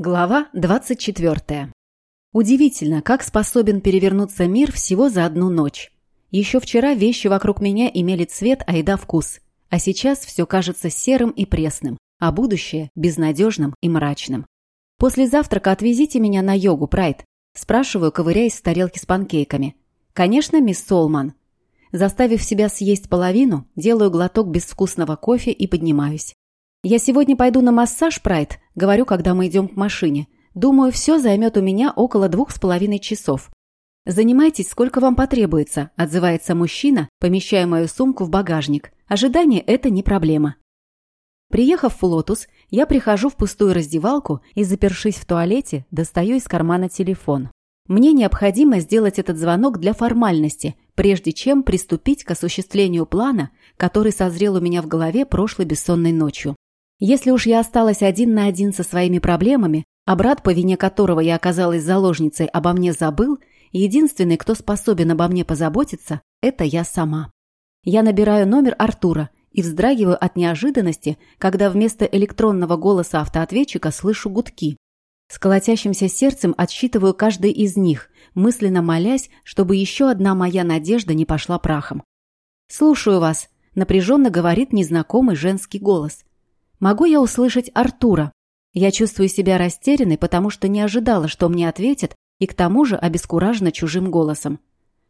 Глава 24. Удивительно, как способен перевернуться мир всего за одну ночь. Еще вчера вещи вокруг меня имели цвет, айда вкус, а сейчас все кажется серым и пресным, а будущее – безнадежным и мрачным. После завтрака отвезите меня на йогу, Прайд. Спрашиваю, ковыряясь в тарелке с панкейками. Конечно, мисс Солман. Заставив себя съесть половину, делаю глоток безвкусного кофе и поднимаюсь. «Я сегодня пойду на массаж, Прайд», — говорю, когда мы идем к машине. «Думаю, все займет у меня около двух с половиной часов». «Занимайтесь, сколько вам потребуется», — отзывается мужчина, помещая мою сумку в багажник. «Ожидание — это не проблема». Приехав в Лотус, я прихожу в пустую раздевалку и, запершись в туалете, достаю из кармана телефон. Мне необходимо сделать этот звонок для формальности, прежде чем приступить к осуществлению плана, который созрел у меня в голове прошлой бессонной ночью. Если уж я осталась один на один со своими проблемами, а брат, по вине которого я оказалась заложницей, обо мне забыл, единственный, кто способен обо мне позаботиться, это я сама. Я набираю номер Артура и вздрагиваю от неожиданности, когда вместо электронного голоса автоответчика слышу гудки. С колотящимся сердцем отсчитываю каждый из них, мысленно молясь, чтобы еще одна моя надежда не пошла прахом. «Слушаю вас», — напряженно говорит незнакомый женский голос. Могу я услышать Артура? Я чувствую себя растерянной, потому что не ожидала, что мне ответят, и к тому же обескуражена чужим голосом.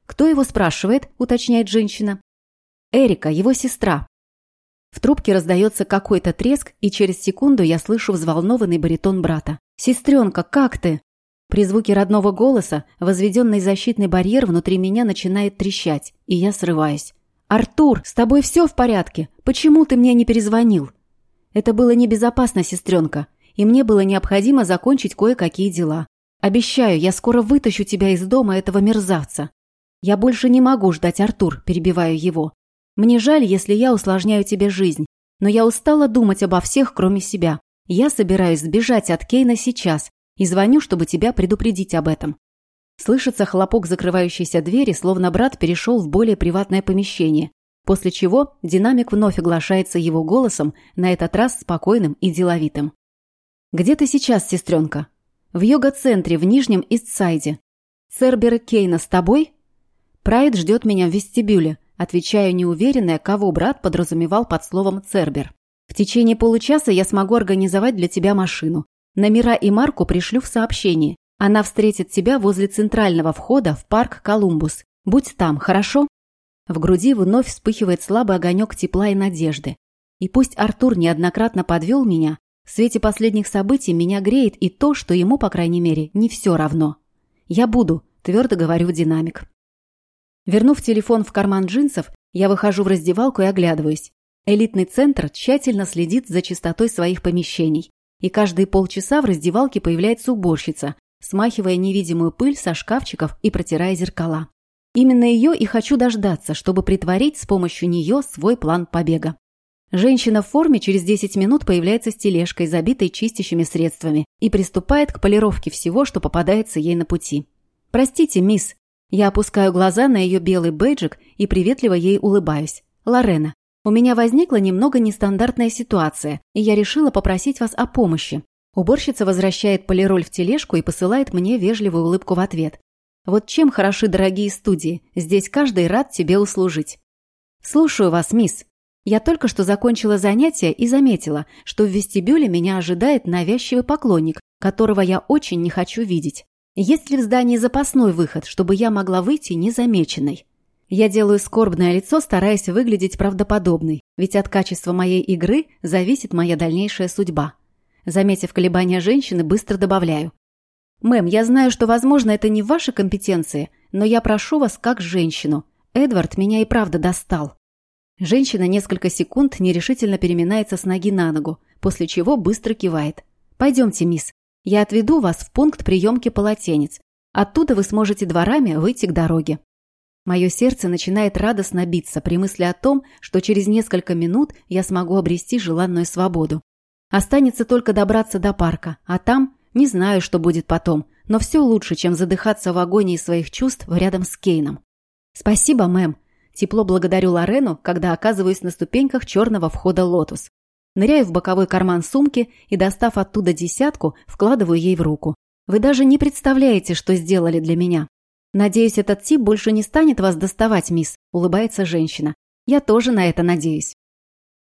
«Кто его спрашивает?» – уточняет женщина. «Эрика, его сестра». В трубке раздается какой-то треск, и через секунду я слышу взволнованный баритон брата. «Сестренка, как ты?» При звуке родного голоса возведенный защитный барьер внутри меня начинает трещать, и я срываюсь. «Артур, с тобой все в порядке? Почему ты мне не перезвонил?» Это было небезопасно, сестренка, и мне было необходимо закончить кое-какие дела. Обещаю, я скоро вытащу тебя из дома этого мерзавца. Я больше не могу ждать, Артур, перебиваю его. Мне жаль, если я усложняю тебе жизнь, но я устала думать обо всех, кроме себя. Я собираюсь сбежать от Кейна сейчас и звоню, чтобы тебя предупредить об этом. Слышится хлопок закрывающейся двери, словно брат перешел в более приватное помещение, После чего динамик вновь оглашается его голосом, на этот раз спокойным и деловитым. «Где ты сейчас, сестренка?» «В йога-центре в Нижнем Истсайде. Цербер Кейна с тобой?» «Прайд ждет меня в вестибюле», отвечаю неуверенная, кого брат подразумевал под словом «цербер». «В течение получаса я смогу организовать для тебя машину. Номера и марку пришлю в сообщении. Она встретит тебя возле центрального входа в парк Колумбус. Будь там, хорошо?» В груди вновь вспыхивает слабый огонек тепла и надежды. И пусть Артур неоднократно подвел меня, в свете последних событий меня греет и то, что ему, по крайней мере, не все равно. «Я буду», – твердо говорю в динамик. Вернув телефон в карман джинсов, я выхожу в раздевалку и оглядываюсь. Элитный центр тщательно следит за чистотой своих помещений. И каждые полчаса в раздевалке появляется уборщица, смахивая невидимую пыль со шкафчиков и протирая зеркала. Именно ее и хочу дождаться, чтобы притворить с помощью нее свой план побега. Женщина в форме через 10 минут появляется с тележкой, забитой чистящими средствами, и приступает к полировке всего, что попадается ей на пути. «Простите, мисс». Я опускаю глаза на ее белый бейджик и приветливо ей улыбаюсь. «Лорена, у меня возникла немного нестандартная ситуация, и я решила попросить вас о помощи». Уборщица возвращает полироль в тележку и посылает мне вежливую улыбку в ответ. Вот чем хороши дорогие студии, здесь каждый рад тебе услужить. Слушаю вас, мисс. Я только что закончила занятие и заметила, что в вестибюле меня ожидает навязчивый поклонник, которого я очень не хочу видеть. Есть ли в здании запасной выход, чтобы я могла выйти незамеченной? Я делаю скорбное лицо, стараясь выглядеть правдоподобной, ведь от качества моей игры зависит моя дальнейшая судьба. Заметив колебания женщины, быстро добавляю. «Мэм, я знаю, что, возможно, это не в вашей компетенции, но я прошу вас как женщину. Эдвард меня и правда достал». Женщина несколько секунд нерешительно переминается с ноги на ногу, после чего быстро кивает. «Пойдемте, мисс. Я отведу вас в пункт приемки полотенец. Оттуда вы сможете дворами выйти к дороге». Мое сердце начинает радостно биться при мысли о том, что через несколько минут я смогу обрести желанную свободу. Останется только добраться до парка, а там не знаю, что будет потом, но все лучше, чем задыхаться в агонии своих чувств рядом с Кейном. «Спасибо, мэм». Тепло благодарю Лорену, когда оказываюсь на ступеньках черного входа «Лотус». Ныряю в боковой карман сумки и, достав оттуда десятку, вкладываю ей в руку. Вы даже не представляете, что сделали для меня. Надеюсь, этот тип больше не станет вас доставать, мисс, улыбается женщина. Я тоже на это надеюсь.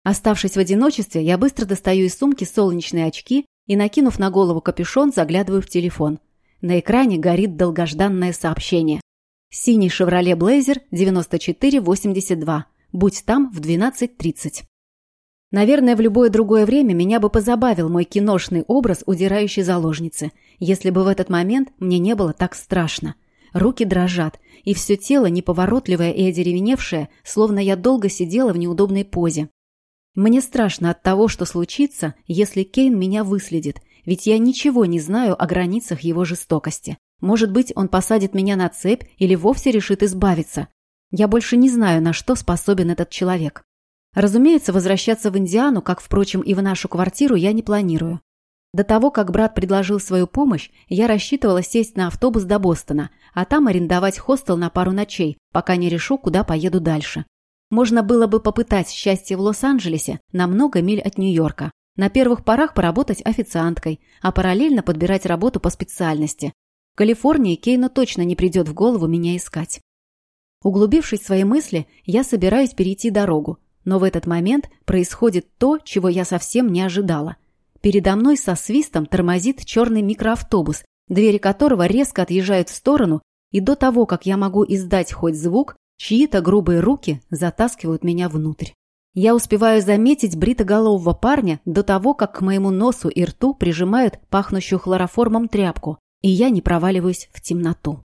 Оставшись в одиночестве, я быстро достаю из сумки солнечные очки и, накинув на голову капюшон, заглядываю в телефон. На экране горит долгожданное сообщение. Синий «Шевроле Блейзер» 9482. Будь там в 12.30. Наверное, в любое другое время меня бы позабавил мой киношный образ удирающей заложницы, если бы в этот момент мне не было так страшно. Руки дрожат, и все тело неповоротливое и одеревеневшее, словно я долго сидела в неудобной позе. Мне страшно от того, что случится, если Кейн меня выследит, ведь я ничего не знаю о границах его жестокости. Может быть, он посадит меня на цепь или вовсе решит избавиться. Я больше не знаю, на что способен этот человек. Разумеется, возвращаться в Индиану, как, впрочем, и в нашу квартиру, я не планирую. До того, как брат предложил свою помощь, я рассчитывала сесть на автобус до Бостона, а там арендовать хостел на пару ночей, пока не решу, куда поеду дальше. Можно было бы попытать счастье в Лос-Анджелесе на много миль от Нью-Йорка. На первых порах поработать официанткой, а параллельно подбирать работу по специальности. В Калифорнии Кейну точно не придет в голову меня искать. Углубившись в свои мысли, я собираюсь перейти дорогу, но в этот момент происходит то, чего я совсем не ожидала. Передо мной со свистом тормозит черный микроавтобус, двери которого резко отъезжают в сторону, и до того, как я могу издать хоть звук, чьи-то грубые руки затаскивают меня внутрь. Я успеваю заметить бритоголового парня до того, как к моему носу и рту прижимают пахнущую хлороформом тряпку, и я не проваливаюсь в темноту.